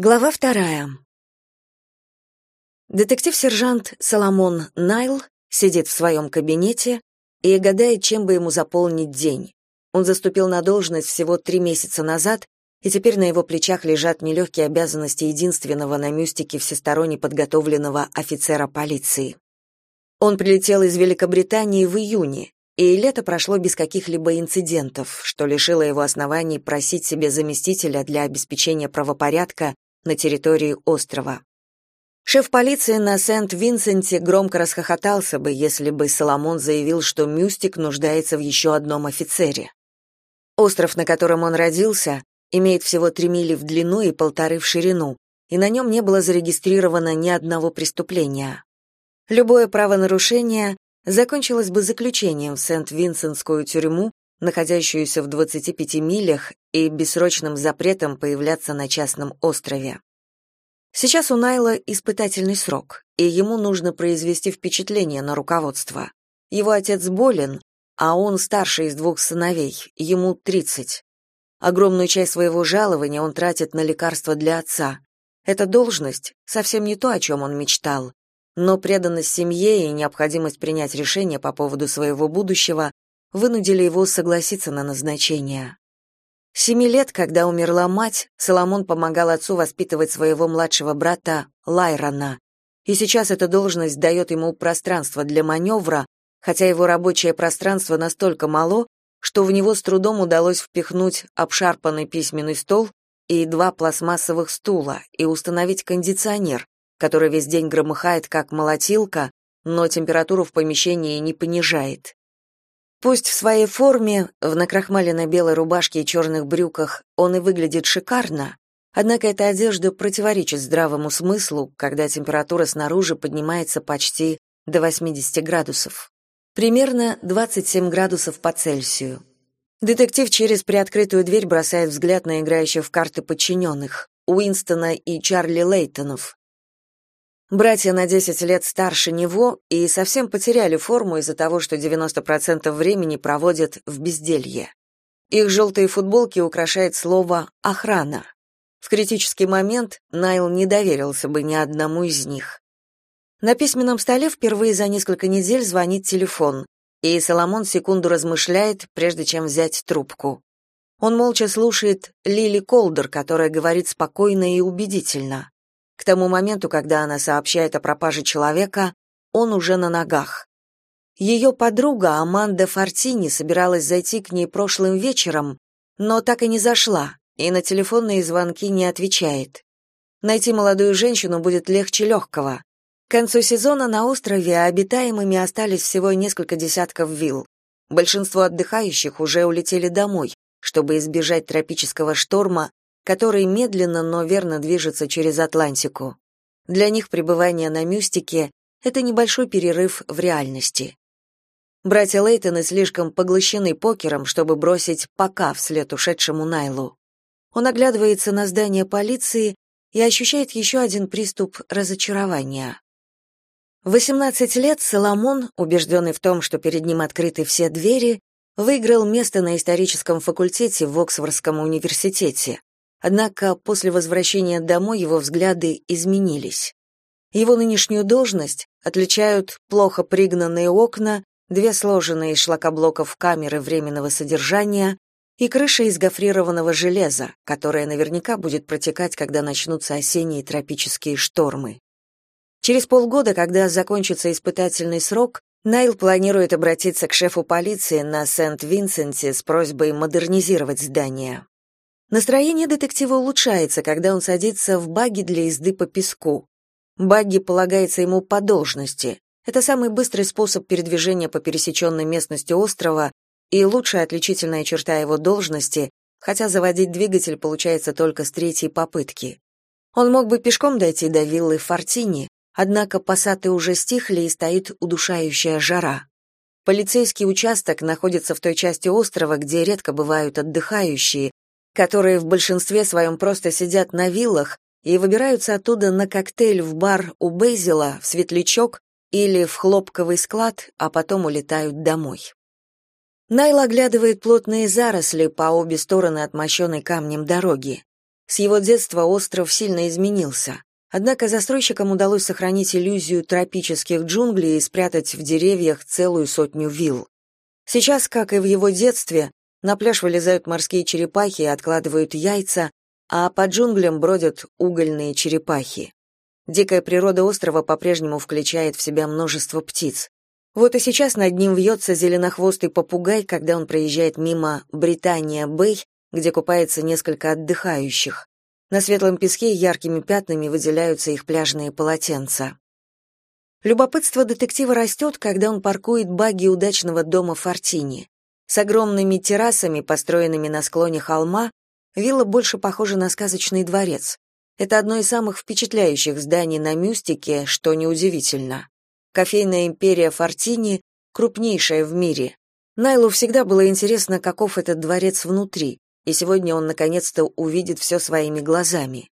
Глава вторая. Детектив-сержант Соломон Найл сидит в своем кабинете и гадает, чем бы ему заполнить день. Он заступил на должность всего три месяца назад, и теперь на его плечах лежат нелегкие обязанности единственного на мюстике всесторонне подготовленного офицера полиции. Он прилетел из Великобритании в июне, и лето прошло без каких-либо инцидентов, что лишило его оснований просить себе заместителя для обеспечения правопорядка на территории острова. Шеф полиции на Сент-Винсенте громко расхохотался бы, если бы Соломон заявил, что Мюстик нуждается в еще одном офицере. Остров, на котором он родился, имеет всего три мили в длину и полторы в ширину, и на нем не было зарегистрировано ни одного преступления. Любое правонарушение закончилось бы заключением в Сент-Винсентскую тюрьму, находящуюся в 25 милях и бессрочным запретом появляться на частном острове. Сейчас у Найла испытательный срок, и ему нужно произвести впечатление на руководство. Его отец болен, а он старший из двух сыновей, ему 30. Огромную часть своего жалования он тратит на лекарства для отца. Эта должность совсем не то, о чем он мечтал, но преданность семье и необходимость принять решение по поводу своего будущего вынудили его согласиться на назначение. Семи лет, когда умерла мать, Соломон помогал отцу воспитывать своего младшего брата Лайрона. И сейчас эта должность дает ему пространство для маневра, хотя его рабочее пространство настолько мало, что в него с трудом удалось впихнуть обшарпанный письменный стол и два пластмассовых стула и установить кондиционер, который весь день громыхает как молотилка, но температуру в помещении не понижает. Пусть в своей форме, в накрахмаленной белой рубашке и черных брюках, он и выглядит шикарно, однако эта одежда противоречит здравому смыслу, когда температура снаружи поднимается почти до 80 градусов. Примерно 27 градусов по Цельсию. Детектив через приоткрытую дверь бросает взгляд на играющих в карты подчиненных, Уинстона и Чарли Лейтонов, Братья на 10 лет старше него и совсем потеряли форму из-за того, что 90% времени проводят в безделье. Их желтые футболки украшает слово «охрана». В критический момент Найл не доверился бы ни одному из них. На письменном столе впервые за несколько недель звонит телефон, и Соломон секунду размышляет, прежде чем взять трубку. Он молча слушает Лили Колдер, которая говорит спокойно и убедительно. К тому моменту, когда она сообщает о пропаже человека, он уже на ногах. Ее подруга Аманда Фортини собиралась зайти к ней прошлым вечером, но так и не зашла, и на телефонные звонки не отвечает. Найти молодую женщину будет легче легкого. К концу сезона на острове обитаемыми остались всего несколько десятков вилл. Большинство отдыхающих уже улетели домой, чтобы избежать тропического шторма, который медленно, но верно движется через Атлантику. Для них пребывание на Мюстике — это небольшой перерыв в реальности. Братья Лейтоны слишком поглощены покером, чтобы бросить пока вслед ушедшему Найлу. Он оглядывается на здание полиции и ощущает еще один приступ разочарования. В 18 лет Соломон, убежденный в том, что перед ним открыты все двери, выиграл место на историческом факультете в Оксфордском университете, Однако после возвращения домой его взгляды изменились. Его нынешнюю должность отличают плохо пригнанные окна, две сложенные из шлакоблоков камеры временного содержания и крыша из гофрированного железа, которая наверняка будет протекать, когда начнутся осенние тропические штормы. Через полгода, когда закончится испытательный срок, Найл планирует обратиться к шефу полиции на Сент-Винсенте с просьбой модернизировать здание. Настроение детектива улучшается, когда он садится в багги для езды по песку. Багги полагается ему по должности. Это самый быстрый способ передвижения по пересеченной местности острова и лучшая отличительная черта его должности, хотя заводить двигатель получается только с третьей попытки. Он мог бы пешком дойти до виллы Фортини, однако пассаты уже стихли и стоит удушающая жара. Полицейский участок находится в той части острова, где редко бывают отдыхающие, которые в большинстве своем просто сидят на виллах и выбираются оттуда на коктейль в бар у Бейзела, в светлячок или в хлопковый склад, а потом улетают домой. Найл оглядывает плотные заросли по обе стороны от мощенной камнем дороги. С его детства остров сильно изменился. Однако застройщикам удалось сохранить иллюзию тропических джунглей и спрятать в деревьях целую сотню вилл. Сейчас, как и в его детстве, на пляж вылезают морские черепахи и откладывают яйца, а по джунглям бродят угольные черепахи. Дикая природа острова по-прежнему включает в себя множество птиц. Вот и сейчас над ним вьется зеленохвостый попугай, когда он проезжает мимо Британия-Бэй, где купается несколько отдыхающих. На светлом песке яркими пятнами выделяются их пляжные полотенца. Любопытство детектива растет, когда он паркует багги удачного дома Фортини. С огромными террасами, построенными на склоне холма, вилла больше похожа на сказочный дворец. Это одно из самых впечатляющих зданий на Мюстике, что неудивительно. Кофейная империя Фортини крупнейшая в мире. Найлу всегда было интересно, каков этот дворец внутри и сегодня он наконец-то увидит все своими глазами.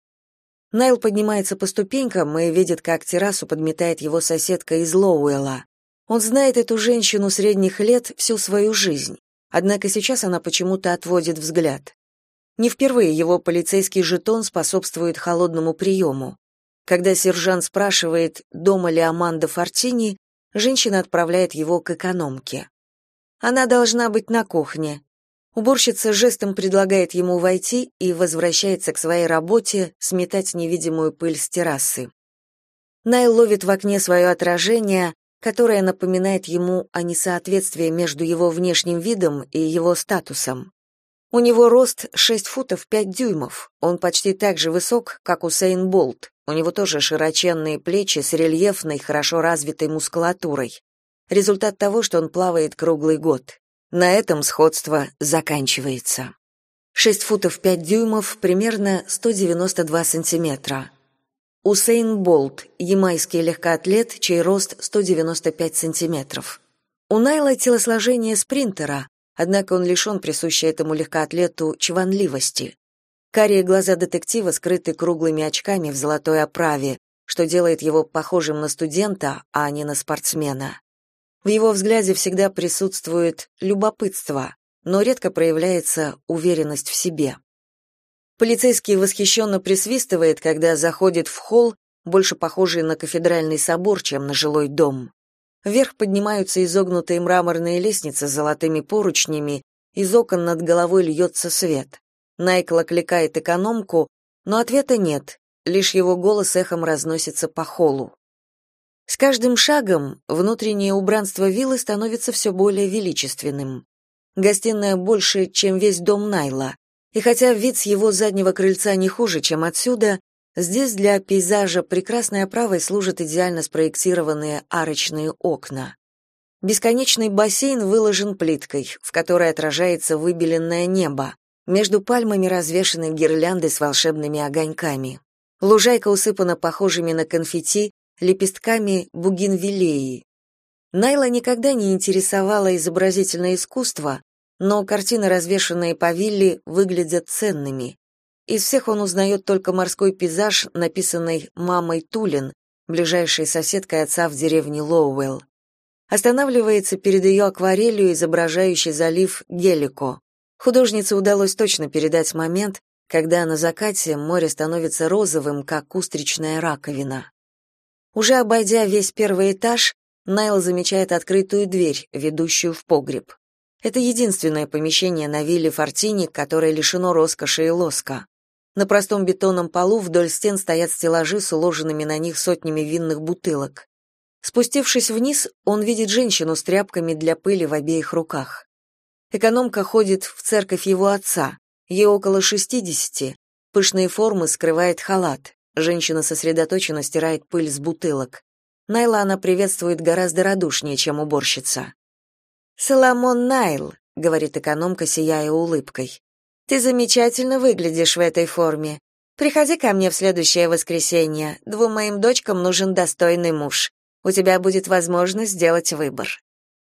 Найл поднимается по ступенькам и видит, как террасу подметает его соседка из Лоуэлла. Он знает эту женщину средних лет всю свою жизнь, однако сейчас она почему-то отводит взгляд. Не впервые его полицейский жетон способствует холодному приему. Когда сержант спрашивает, дома ли Аманда Фортини, женщина отправляет его к экономке. Она должна быть на кухне, Уборщица жестом предлагает ему войти и возвращается к своей работе сметать невидимую пыль с террасы. Найл ловит в окне свое отражение, которое напоминает ему о несоответствии между его внешним видом и его статусом. У него рост 6 футов 5 дюймов. Он почти так же высок, как у Сейн Болт. У него тоже широченные плечи с рельефной, хорошо развитой мускулатурой. Результат того, что он плавает круглый год. На этом сходство заканчивается. 6 футов 5 дюймов, примерно 192 сантиметра. Усейн Болт, ямайский легкоатлет, чей рост 195 сантиметров. У Найла телосложение спринтера, однако он лишен присущей этому легкоатлету чванливости. Карие глаза детектива скрыты круглыми очками в золотой оправе, что делает его похожим на студента, а не на спортсмена. В его взгляде всегда присутствует любопытство, но редко проявляется уверенность в себе. Полицейский восхищенно присвистывает, когда заходит в холл, больше похожий на кафедральный собор, чем на жилой дом. Вверх поднимаются изогнутые мраморные лестницы с золотыми поручнями, из окон над головой льется свет. Найкл окликает экономку, но ответа нет, лишь его голос эхом разносится по холлу. С каждым шагом внутреннее убранство виллы становится все более величественным. Гостиная больше, чем весь дом Найла. И хотя вид с его заднего крыльца не хуже, чем отсюда, здесь для пейзажа прекрасной оправой служат идеально спроектированные арочные окна. Бесконечный бассейн выложен плиткой, в которой отражается выбеленное небо. Между пальмами развешаны гирлянды с волшебными огоньками. Лужайка усыпана похожими на конфетти лепестками бугенвиллеи. Найла никогда не интересовало изобразительное искусство, но картины, развешанные по вилле, выглядят ценными. Из всех он узнает только морской пейзаж, написанный мамой Тулин, ближайшей соседкой отца в деревне Лоуэлл. Останавливается перед ее акварелью, изображающей залив Гелико. Художнице удалось точно передать момент, когда на закате море становится розовым, как устричная раковина. Уже обойдя весь первый этаж, Найл замечает открытую дверь, ведущую в погреб. Это единственное помещение на вилле Фортини, которое лишено роскоши и лоска. На простом бетонном полу вдоль стен стоят стеллажи с уложенными на них сотнями винных бутылок. Спустившись вниз, он видит женщину с тряпками для пыли в обеих руках. Экономка ходит в церковь его отца. Ей около шестидесяти. Пышные формы скрывает халат. Женщина сосредоточенно стирает пыль с бутылок. Найла она приветствует гораздо радушнее, чем уборщица. «Соломон Найл», — говорит экономка, сияя улыбкой. «Ты замечательно выглядишь в этой форме. Приходи ко мне в следующее воскресенье. Двум моим дочкам нужен достойный муж. У тебя будет возможность сделать выбор».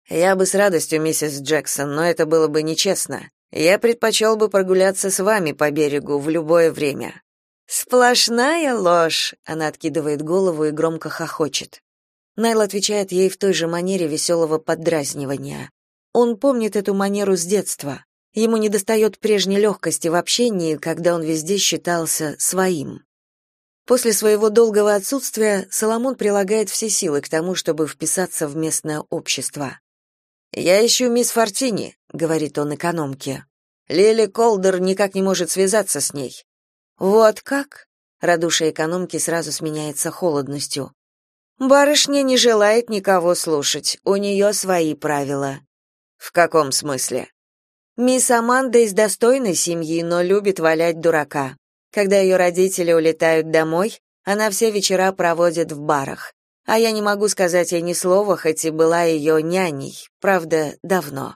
«Я бы с радостью, миссис Джексон, но это было бы нечестно. Я предпочел бы прогуляться с вами по берегу в любое время». Сплошная ложь, она откидывает голову и громко хохочет. Найл отвечает ей в той же манере веселого поддразнивания. Он помнит эту манеру с детства. Ему недостает прежней легкости в общении, когда он везде считался своим. После своего долгого отсутствия Соломон прилагает все силы к тому, чтобы вписаться в местное общество. «Я ищу мисс Фортини», — говорит он экономке. «Лили Колдер никак не может связаться с ней». «Вот как?» — радушие экономки сразу сменяется холодностью. «Барышня не желает никого слушать, у нее свои правила». «В каком смысле?» Мисс Аманда из достойной семьи, но любит валять дурака. Когда ее родители улетают домой, она все вечера проводит в барах. А я не могу сказать ей ни слова, хоть и была ее няней, правда, давно.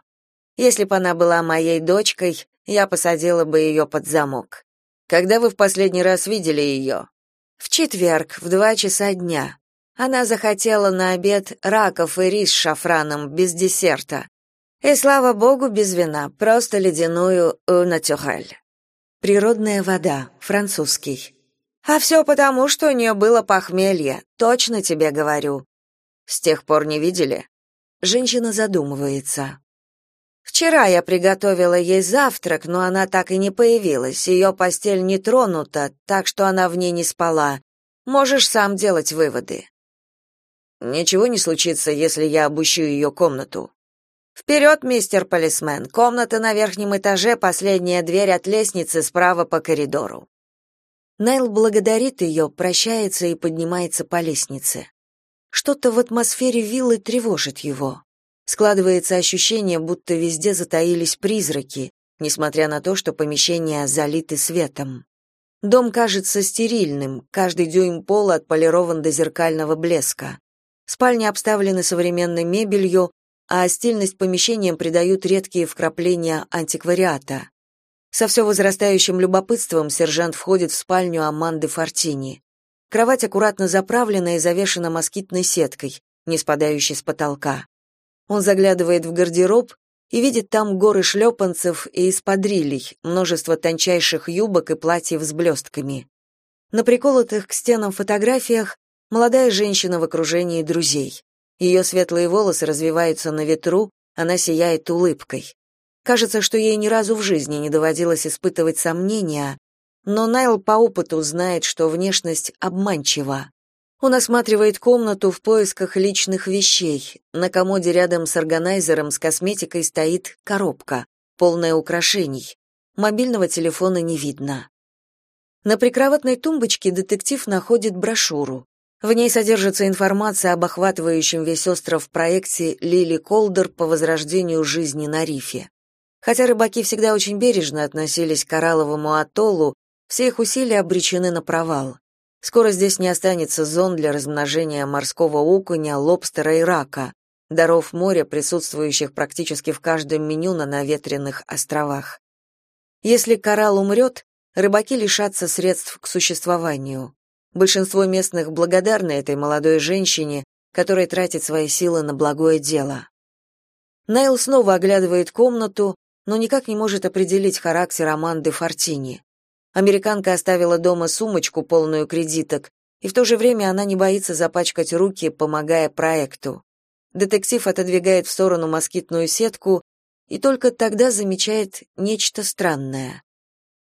Если бы она была моей дочкой, я посадила бы ее под замок. Когда вы в последний раз видели ее?» «В четверг, в два часа дня. Она захотела на обед раков и рис с шафраном, без десерта. И слава богу, без вина, просто ледяную натюрель. Природная вода, французский. А все потому, что у нее было похмелье, точно тебе говорю. С тех пор не видели? Женщина задумывается. Вчера я приготовила ей завтрак, но она так и не появилась. Ее постель не тронута, так что она в ней не спала. Можешь сам делать выводы. Ничего не случится, если я обыщу ее комнату. «Вперед, мистер полисмен! Комната на верхнем этаже, последняя дверь от лестницы справа по коридору». Найл благодарит ее, прощается и поднимается по лестнице. Что-то в атмосфере виллы тревожит его. Складывается ощущение, будто везде затаились призраки, несмотря на то, что помещения залиты светом. Дом кажется стерильным, каждый дюйм пола отполирован до зеркального блеска. Спальни обставлены современной мебелью, а стильность помещениям придают редкие вкрапления антиквариата. Со все возрастающим любопытством сержант входит в спальню Аманды Фортини. Кровать аккуратно заправлена и завешена москитной сеткой, не спадающей с потолка. Он заглядывает в гардероб и видит там горы шлепанцев и эспадрилей, множество тончайших юбок и платьев с блестками. На приколотых к стенам фотографиях молодая женщина в окружении друзей. Ее светлые волосы развиваются на ветру, она сияет улыбкой. Кажется, что ей ни разу в жизни не доводилось испытывать сомнения, но Найл по опыту знает, что внешность обманчива. Он осматривает комнату в поисках личных вещей. На комоде рядом с органайзером с косметикой стоит коробка, полная украшений. Мобильного телефона не видно. На прикроватной тумбочке детектив находит брошюру. В ней содержится информация об охватывающем весь остров проекте Лили Колдер по возрождению жизни на рифе. Хотя рыбаки всегда очень бережно относились к коралловому атоллу, все их усилия обречены на провал. Скоро здесь не останется зон для размножения морского окуня, лобстера и рака, даров моря, присутствующих практически в каждом меню на наветренных островах. Если коралл умрет, рыбаки лишатся средств к существованию. Большинство местных благодарны этой молодой женщине, которая тратит свои силы на благое дело. Найл снова оглядывает комнату, но никак не может определить характер Аманды Фортини. Американка оставила дома сумочку, полную кредиток, и в то же время она не боится запачкать руки, помогая проекту. Детектив отодвигает в сторону москитную сетку и только тогда замечает нечто странное.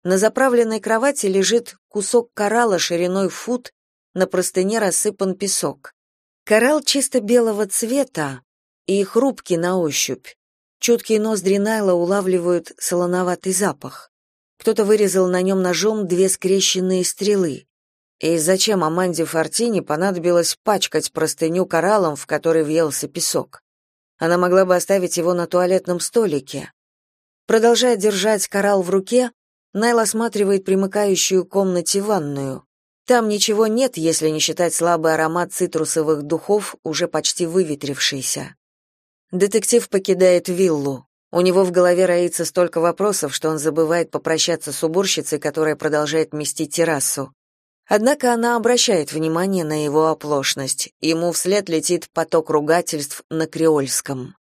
На заправленной кровати лежит кусок коралла шириной фут, на простыне рассыпан песок. Коралл чисто белого цвета и хрупкий на ощупь. Чуткие ноздри Найла улавливают солоноватый запах. Кто-то вырезал на нем ножом две скрещенные стрелы. И зачем Аманде Фортини понадобилось пачкать простыню кораллом, в который въелся песок? Она могла бы оставить его на туалетном столике. Продолжая держать коралл в руке, Найл осматривает примыкающую к комнате ванную. Там ничего нет, если не считать слабый аромат цитрусовых духов, уже почти выветрившийся. Детектив покидает виллу. У него в голове роится столько вопросов, что он забывает попрощаться с уборщицей, которая продолжает мести террасу. Однако она обращает внимание на его оплошность. Ему вслед летит поток ругательств на креольском.